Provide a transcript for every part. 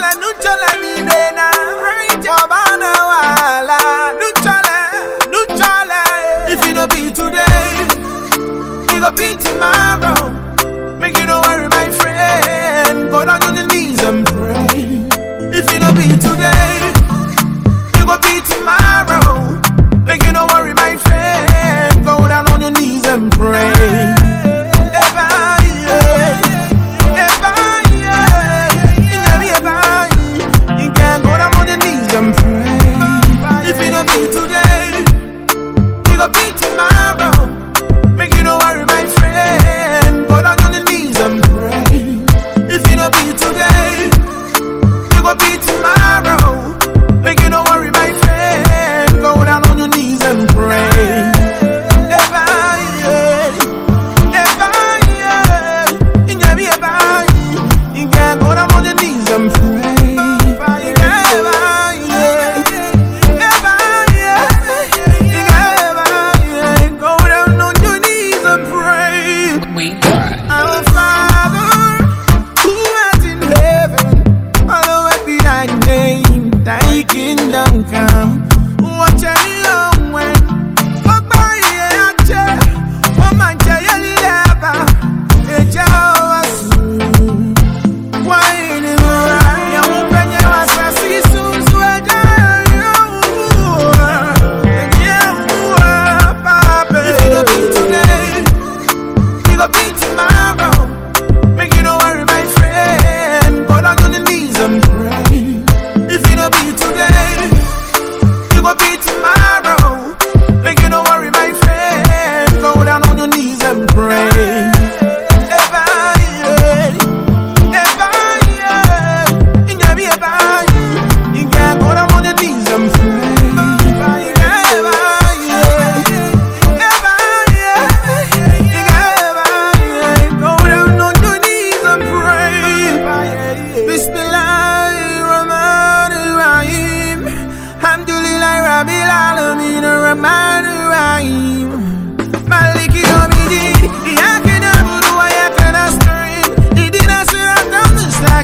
la lucha la today, you gon' be tomorrow.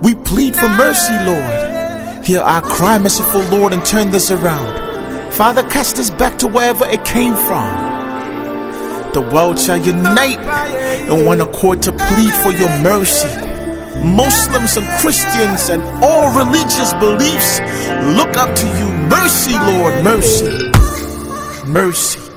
We plead for mercy, Lord. Hear our cry, merciful Lord, and turn this around. Father, cast us back to wherever it came from. The world shall unite in one accord to plead for your mercy. Muslims and Christians and all religious beliefs look up to you. Mercy, Lord, mercy. Mercy.